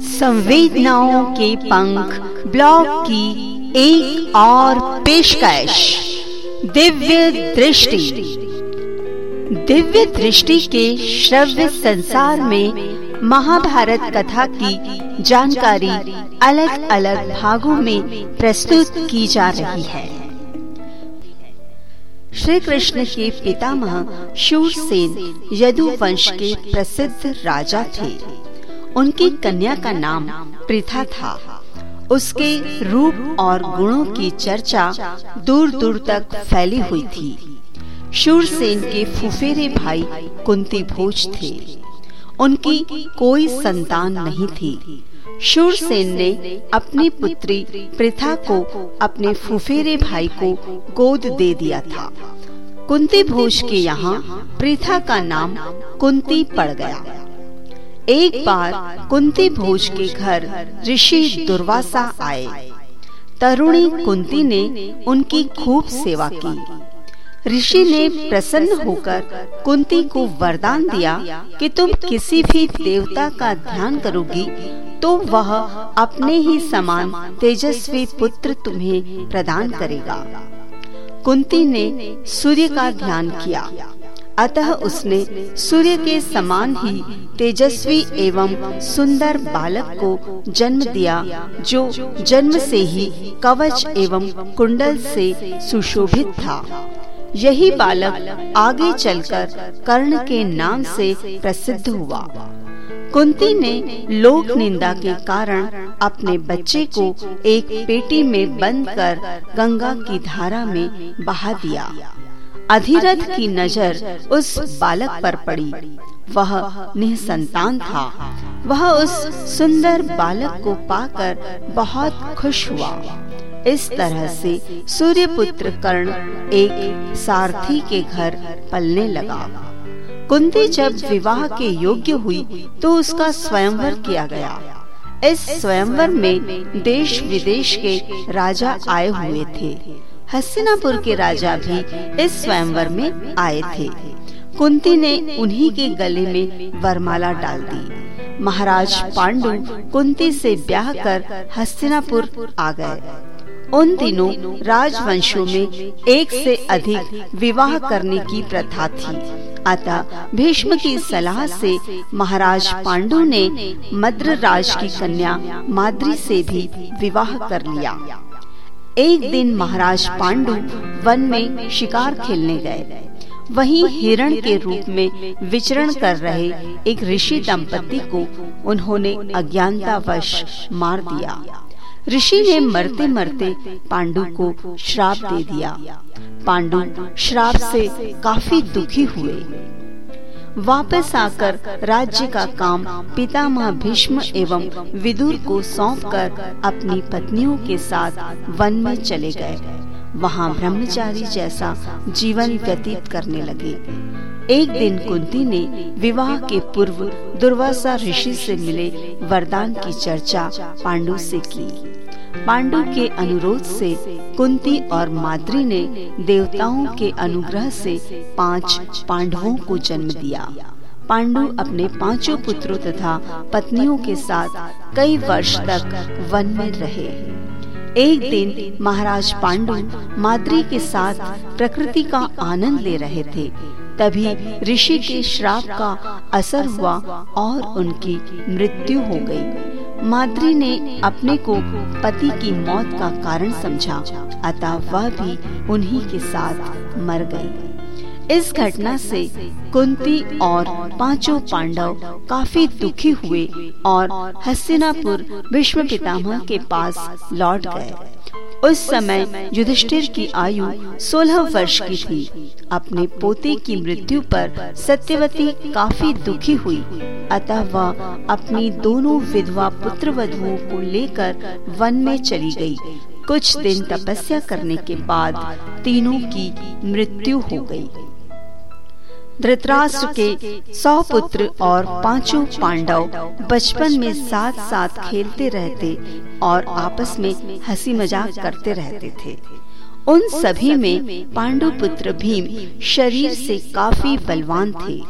संवेदनाओं के पंख ब्लॉग की एक और पेशकश, दिव्य दृष्टि। दिव्य दृष्टि के श्रव्य संसार में महाभारत कथा की जानकारी अलग अलग भागों में प्रस्तुत की जा रही है। श्री कृष्ण के पितामह शूरसेन यदु वंश के प्रसिद्ध राजा थे। उनकी कन्या का नाम प्रथा था। उसके रूप और गुणों की चर्चा दूर दूर तक फैली हुई थी। शूरसेन के फुफेरे भाई कुंती भोज थे। उनकी कोई संतान नहीं थी। शूरसेन ने अपनी पुत्री प्रथा को अपने फुफेरे भाई को गोद दे दिया था। कुंती भोज के यहाँ प्रथा का नाम कुंती पड़ गया। एक बार कुंती भोज के घर ऋषि दुर्वासा आए। तरुणी कुंती ने उनकी खूब सेवा की। ऋषि ने प्रसन्न होकर कुंती को वरदान दिया कि तुम किसी भी देवता का ध्यान करोगी तो वह अपने ही समान तेजस्वी पुत्र तुम्हें प्रदान करेगा। कुंती ने सूर्य का ध्यान किया। अतः उसने सूर्य के समान ही तेजस्वी एवं सुंदर बालक को जन्म दिया, जो जन्म से ही कवच एवं कुंडल से सुशोभित था। यही बालक आगे चलकर कर्ण के नाम से प्रसिद्ध हुआ। कुंती ने लोक निंदा के कारण अपने बच्चे को एक पेटी में बंद कर गंगा की धारा में बहा दिया। अधिरथ की नज़र उस बालक पर पड़ी। वह निसंतान था। वह उस सुंदर बालक को पाकर बहुत खुश हुआ। इस तरह से सूर्यपुत्र कर्ण एक सारथी के घर पलने लगा। कुंती जब विवाह के योग्य हुई तो उसका स्वयंवर किया गया। इस स्वयंवर में देश विदेश के राजा आए हुए थे। हस्तिनापुर के राजा भी इस स्वयंवर में आए थे। कुंती ने उन्हीं के गले में वरमाला डाल दी। महाराज पांडु कुंती से ब्याह कर हस्तिनापुर आ गए। उन दिनों राजवंशों में एक से अधिक विवाह करने की प्रथा थी। अतः भीष्म की सलाह से महाराज पांडु ने मद्र राज की कन्या माद्री से भी विवाह कर लिया। एक दिन महाराज पांडु वन में शिकार खेलने गए। वहीं हिरण के रूप में विचरण कर रहे एक ऋषि दंपति को उन्होंने अज्ञानतावश मार दिया। ऋषि ने मरते मरते पांडु को श्राप दे दिया। पांडु श्राप से काफ़ी दुखी हुए। वापस आकर राज्य का काम पितामह भीष्म एवं विदुर को सौंपकर अपनी पत्नियों के साथ वन में चले गए। वहाँ ब्रह्मचारी जैसा जीवन व्यतीत करने लगे। एक दिन कुंती ने विवाह के पूर्व दुर्वासा ऋषि से मिले वरदान की चर्चा पांडु से की। पांडु के अनुरोध से कुंती और माद्री ने देवताओं के अनुग्रह से पाँच पांडवों को जन्म दिया। पांडु अपने पाँचों पुत्रों तथा पत्नियों के साथ कई वर्ष तक वन में रहे। एक दिन महाराज पांडु माद्री के साथ प्रकृति का आनंद ले रहे थे। तभी ऋषि के श्राप का असर हुआ और उनकी मृत्यु हो गई। माद्री ने अपने को पति की मौत का कारण समझा, अतः वह भी उन्हीं के साथ मर गई। इस घटना से कुंती और पाँचों पांडव काफ़ी दुखी हुए और हस्तिनापुर विश्व पितामह के पास लौट गए उस समय युधिष्ठिर की आयु 16 वर्ष की थी अपने पोते की मृत्यु पर सत्यवती काफ़ी दुखी हुई अतः वह अपनी दोनों विधवा पुत्र वधुओं को लेकर वन में चली गई। कुछ दिन तपस्या करने के बाद तीनों की मृत्यु हो गई। धृतराष्ट्र के सौ पुत्र और पाँचों पांडव बचपन में साथ साथ खेलते रहते और आपस में हँसी मज़ाक करते रहते थे। उन सभी में पांडु पुत्र भीम शरीर से काफ़ी बलवान थे।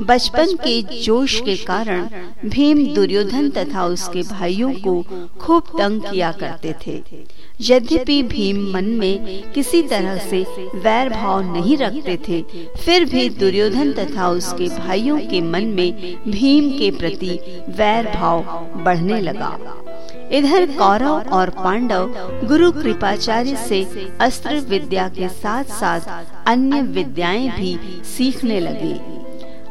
बचपन के जोश के कारण भीम दुर्योधन तथा उसके भाइयों को खूब तंग किया करते थे। यद्यपि भीम मन में किसी तरह से वैर भाव नहीं रखते थे, फिर भी दुर्योधन तथा उसके भाइयों के मन में भीम के प्रति वैर भाव बढ़ने लगा। इधर कौरव और पांडव गुरु कृपाचार्य से अस्त्र विद्या के साथ साथ अन्य विद्याएँ भी सीखने लगे।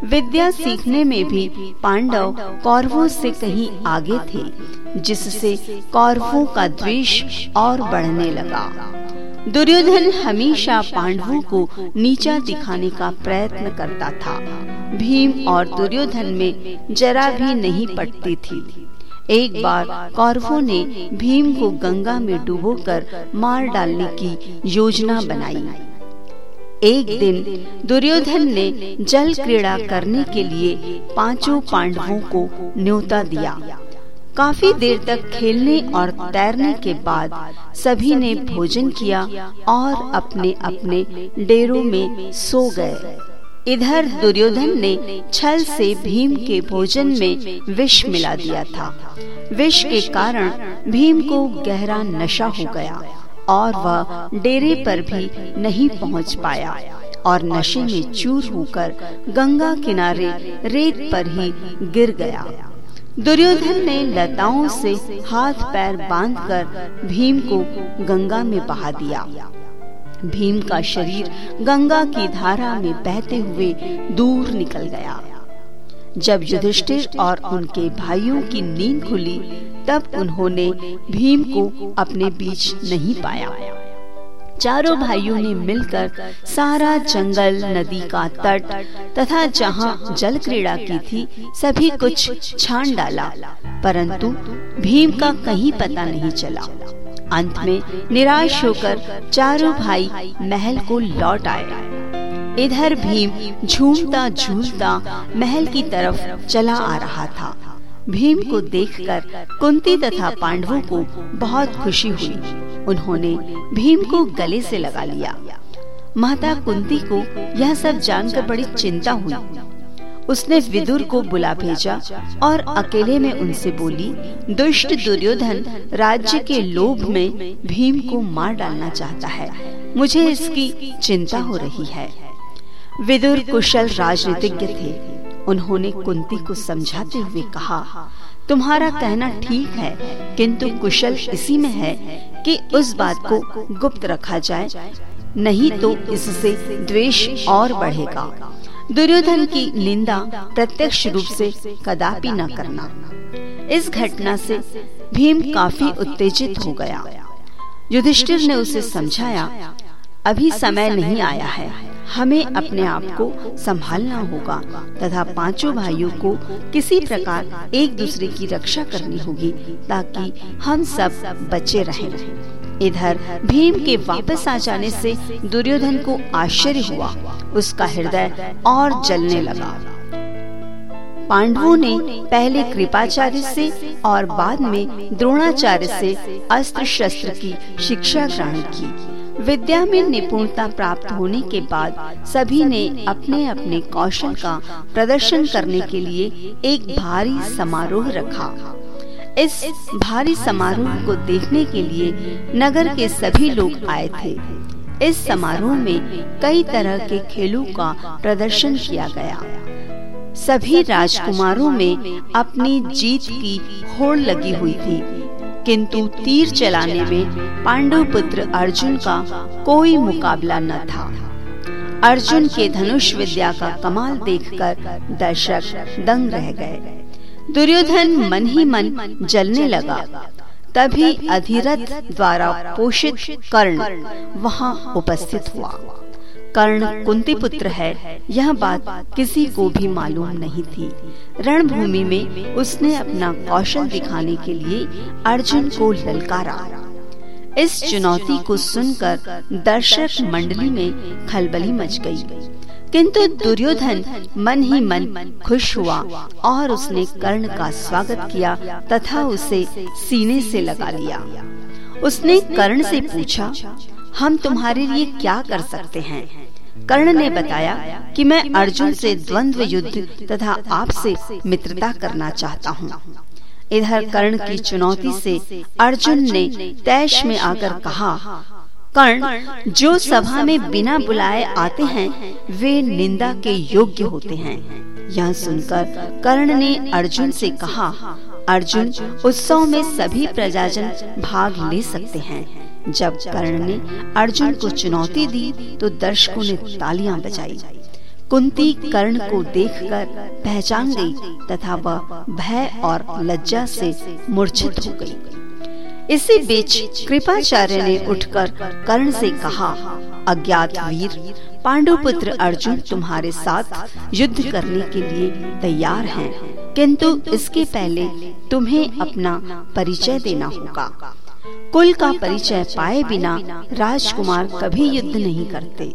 विद्या सीखने में भी पांडव कौरवों से कहीं आगे थे, जिससे कौरवों का द्वेष और बढ़ने लगा। दुर्योधन हमेशा पांडवों को नीचा दिखाने का प्रयत्न करता था। भीम और दुर्योधन में जरा भी नहीं पटती थी। एक बार कौरवों ने भीम को गंगा में डुबोकर मार डालने की योजना बनाई। एक दिन दुर्योधन ने जल क्रीड़ा करने के लिए पाँचों पांडवों को न्योता दिया। काफ़ी देर तक खेलने और तैरने के बाद सभी ने भोजन किया और अपने अपने डेरों में सो गए। इधर दुर्योधन ने छल से भीम के भोजन में विष मिला दिया था। विष के कारण भीम को गहरा नशा हो गया। और वह डेरे पर भी नहीं पहुँच पाया और नशे में चूर होकर गंगा किनारे रेत पर ही गिर गया। दुर्योधन ने लताओं से हाथ पैर बांधकर भीम को गंगा में बहा दिया। भीम का शरीर गंगा की धारा में बहते हुए दूर निकल गया। जब युधिष्ठिर और उनके भाइयों की नींद खुली, तब उन्होंने भीम को अपने बीच नहीं पाया। चारों भाइयों ने मिलकर सारा जंगल, नदी का तट तथा जहाँ जल क्रीड़ा की थी, सभी कुछ छान डाला। परंतु भीम का कहीं पता नहीं चला। अंत में निराश होकर चारों भाई महल को लौट आए। इधर भीम झूमता झूलता महल की तरफ़ चला आ रहा था। भीम को देखकर कुंती तथा पांडवों को बहुत खुशी हुई। उन्होंने भीम को गले से लगा लिया। माता कुंती को यह सब जानकर बड़ी चिंता हुई। उसने विदुर को बुला भेजा और अकेले में उनसे बोली, दुष्ट दुर्योधन, राज्य के लोभ में भीम को मार डालना चाहता है। मुझे इसकी चिंता हो रही है। विदुर कुशल राजनीतिज्ञ थे। उन्होंने कुंती को समझाते हुए कहा, तुम्हारा कहना ठीक है, किंतु कुशल इसी में है कि उस बात को गुप्त रखा जाए। नहीं तो इससे द्वेष और बढ़ेगा। दुर्योधन की निंदा प्रत्यक्ष रूप से कदापि न करना। इस घटना से भीम काफ़ी उत्तेजित हो गया। युधिष्ठिर ने उसे समझाया, अभी समय नहीं आया है। हमें अपने आप को संभालना होगा तथा पाँचों भाइयों को किसी प्रकार एक दूसरे की रक्षा करनी होगी ताकि हम सब बचे रहें। इधर भीम के वापस आ जाने से दुर्योधन को आश्चर्य हुआ। उसका हृदय और जलने लगा। पांडवों ने पहले कृपाचार्य से और बाद में द्रोणाचार्य से अस्त्र शस्त्र की शिक्षा ग्रहण की। विद्या में निपुणता प्राप्त होने के बाद सभी ने अपने अपने कौशल का प्रदर्शन करने के लिए एक भारी समारोह रखा। इस भारी समारोह को देखने के लिए नगर के सभी लोग आए थे। इस समारोह में कई तरह के खेलों का प्रदर्शन किया गया। सभी राजकुमारों में अपनी जीत की होड़ लगी हुई थी। किंतु तीर चलाने में पांडव पुत्र अर्जुन का कोई मुकाबला न था। अर्जुन के धनुष विद्या का कमाल देखकर दर्शक दंग रह गए। दुर्योधन मन ही मन जलने लगा। तभी अधिरथ द्वारा पोषित कर्ण वहाँ उपस्थित हुआ। कर्ण कुंती पुत्र है। यह बात किसी को भी मालूम नहीं थी। रणभूमि में उसने अपना कौशल दिखाने के लिए अर्जुन को ललकारा। इस चुनौती को सुनकर दर्शक मंडली में खलबली मच गई। किंतु दुर्योधन मन ही मन खुश हुआ और उसने कर्ण का स्वागत किया तथा उसे सीने से लगा लिया। उसने कर्ण से पूछा हम तुम्हारे लिए क्या कर सकते हैं? कर्ण ने बताया कि मैं अर्जुन से द्वंद्व युद्ध तथा आपसे मित्रता करना चाहता हूँ। इधर कर्ण की चुनौती से अर्जुन ने तैश में आकर कहा, कर्ण, जो सभा में बिना बुलाए आते हैं, वे निंदा के योग्य होते हैं। यह सुनकर कर्ण ने अर्जुन से कहा, अर्जुन, उत्सव में सभी प्रजाजन भाग ले सकते हैं। जब कर्ण ने अर्जुन को चुनौती दी तो दर्शकों ने तालियाँ बजाई कुंती कर्ण को देखकर पहचान गई तथा वह भय और लज्जा से मूर्छित हो गई। इसी बीच कृपाचार्य ने उठकर कर्ण से कहा अज्ञात वीर पांडुपुत्र अर्जुन तुम्हारे साथ युद्ध करने के लिए तैयार हैं, किंतु इसके पहले तुम्हें अपना परिचय देना होगा कुल का परिचय पाए बिना राजकुमार कभी युद्ध नहीं करते।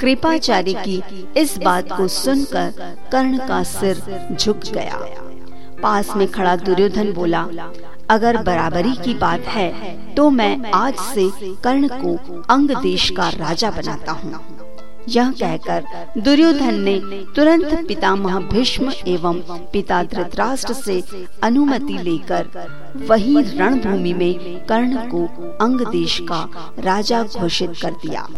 कृपाचार्य की इस बात को सुनकर कर्ण का सिर झुक गया। पास में खड़ा दुर्योधन बोला, अगर बराबरी की बात है तो मैं आज से कर्ण को अंग देश का राजा बनाता हूँ। यह कहकर दुर्योधन ने तुरंत पितामह भीष्म एवं पिता धृतराष्ट्र से अनुमति लेकर वही रणभूमि में कर्ण को अंग देश का राजा घोषित कर दिया।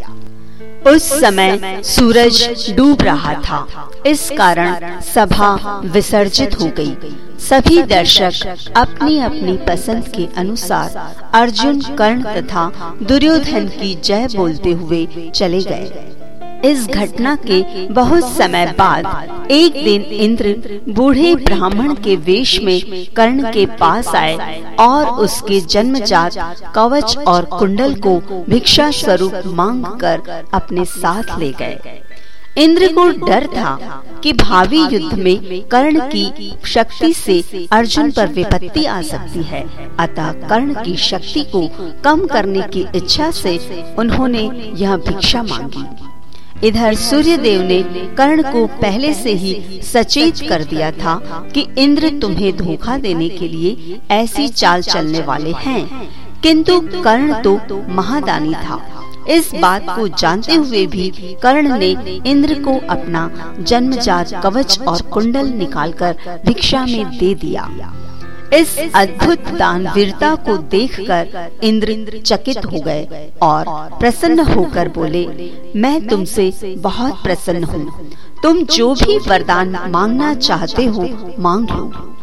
उस समय सूरज डूब रहा था। इस कारण सभा विसर्जित हो गई। सभी दर्शक अपनी अपनी पसंद के अनुसार अर्जुन, कर्ण तथा दुर्योधन की जय बोलते हुए चले गए। इस घटना के बहुत समय बाद, एक दिन इंद्र बूढ़े ब्राह्मण के वेश में कर्ण के पास आए और उसके जन्मजात कवच और कुंडल को भिक्षा स्वरूप मांग कर अपने साथ ले गए। इंद्र को डर था कि भावी युद्ध में कर्ण की शक्ति से अर्जुन पर विपत्ति आ सकती है, अतः कर्ण की शक्ति को कम करने की इच्छा से उन्होंने यह भिक्षा मांगी। इधर सूर्य देव ने कर्ण को पहले से ही सचेत कर दिया था कि इंद्र तुम्हें धोखा देने के लिए ऐसी चाल चलने वाले हैं। किंतु कर्ण तो महादानी था। इस बात को जानते हुए भी कर्ण ने इंद्र को अपना जन्मजात कवच और कुंडल निकालकर भिक्षा में दे दिया। इस अद्भुत दानवीरता को देखकर इंद्र चकित हो गए और प्रसन्न होकर बोले मैं तुमसे बहुत प्रसन्न हूँ। तुम जो भी वरदान मांगना चाहते हो मांग लो।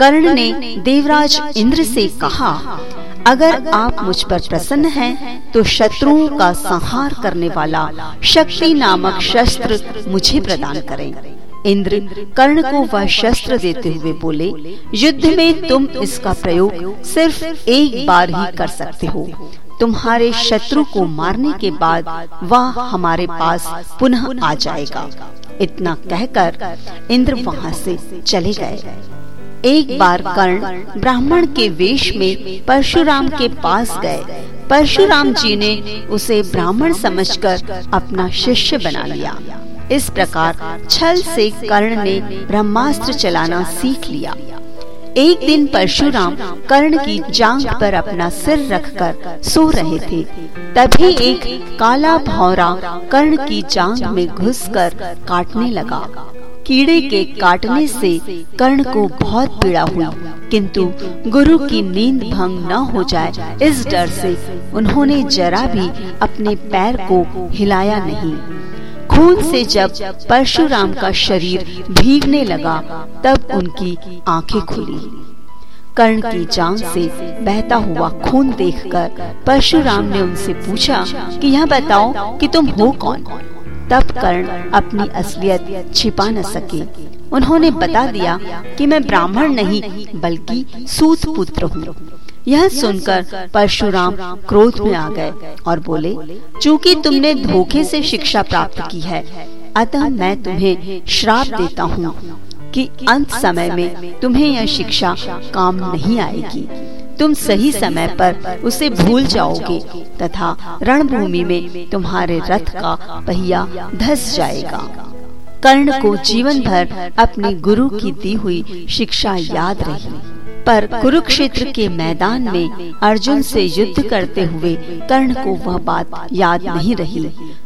कर्ण ने देवराज इंद्र से कहा अगर आप मुझ पर प्रसन्न हैं, तो शत्रुओं का संहार करने वाला शक्ति नामक शस्त्र मुझे प्रदान करें। इंद्र कर्ण को वह शस्त्र देते हुए बोले, युद्ध में तुम इसका प्रयोग सिर्फ़ एक बार ही कर सकते हो। तुम्हारे शत्रु को मारने के बाद वह हमारे पास पुनः आ जाएगा। इतना कहकर इंद्र वहाँ से चले गए। एक बार कर्ण ब्राह्मण के वेश में परशुराम के पास गए। परशुराम जी ने उसे ब्राह्मण समझकर अपना शिष्य बना लिया। इस प्रकार छल से कर्ण ने ब्रह्मास्त्र चलाना सीख लिया। एक दिन परशुराम कर्ण की जांग पर अपना सिर रखकर सो रहे थे। तभी एक काला भौरा कर्ण की जांग में घुसकर काटने लगा। कीड़े के काटने से कर्ण को बहुत पीड़ा हुई, किंतु गुरु की नींद भंग न हो जाए, इस डर से उन्होंने जरा भी अपने पैर को हिलाया नहीं। खून से जब परशुराम का शरीर भीगने लगा, तब उनकी आँखें खुली। कर्ण की जांग से बहता हुआ खून देखकर परशुराम ने उनसे पूछा कि, यह बताओ कि तुम हो कौन? तब कर्ण अपनी असलियत छिपा न सके। उन्होंने बता दिया कि मैं ब्राह्मण नहीं, बल्कि सूत पुत्र हूँ। यह सुनकर परशुराम क्रोध में आ गए और बोले, चूँकि तुमने धोखे से शिक्षा प्राप्त की है, अतः मैं तुम्हें श्राप देता हूँ कि अंत समय में तुम्हें यह शिक्षा काम नहीं आएगी। तुम सही समय पर उसे भूल जाओगे तथा रणभूमि में तुम्हारे रथ का पहिया धस जाएगा। कर्ण को जीवन भर अपने गुरु की दी हुई शिक्षा याद रही। पर कुरुक्षेत्र के मैदान में अर्जुन से युद्ध करते हुए कर्ण को वह बात याद नहीं रही।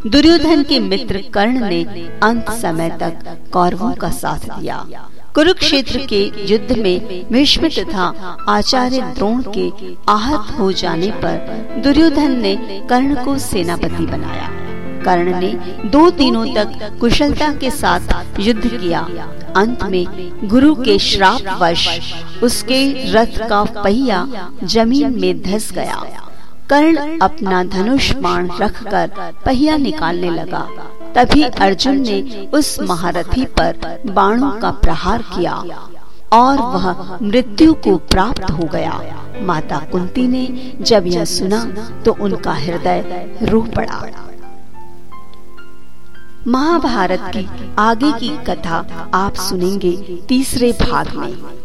दुर्योधन के मित्र कर्ण ने अंत समय तक कौरवों का साथ दिया। कुरुक्षेत्र के युद्ध में भीष्म तथा आचार्य द्रोण के आहत हो जाने पर दुर्योधन ने कर्ण को सेनापति बनाया। कर्ण ने दो दिनों तक कुशलता के साथ युद्ध किया। अंत में गुरु के श्राप वश उसके रथ का पहिया ज़मीन में धस गया। कर्ण अपना धनुष बाण रखकर पहिया निकालने लगा। तभी अर्जुन ने उस महारथी पर बाणों का प्रहार किया और वह मृत्यु को प्राप्त हो गया। माता कुंती ने जब यह सुना तो उनका हृदय रो पड़ा। महाभारत की आगे की कथा आप सुनेंगे तीसरे भाग में।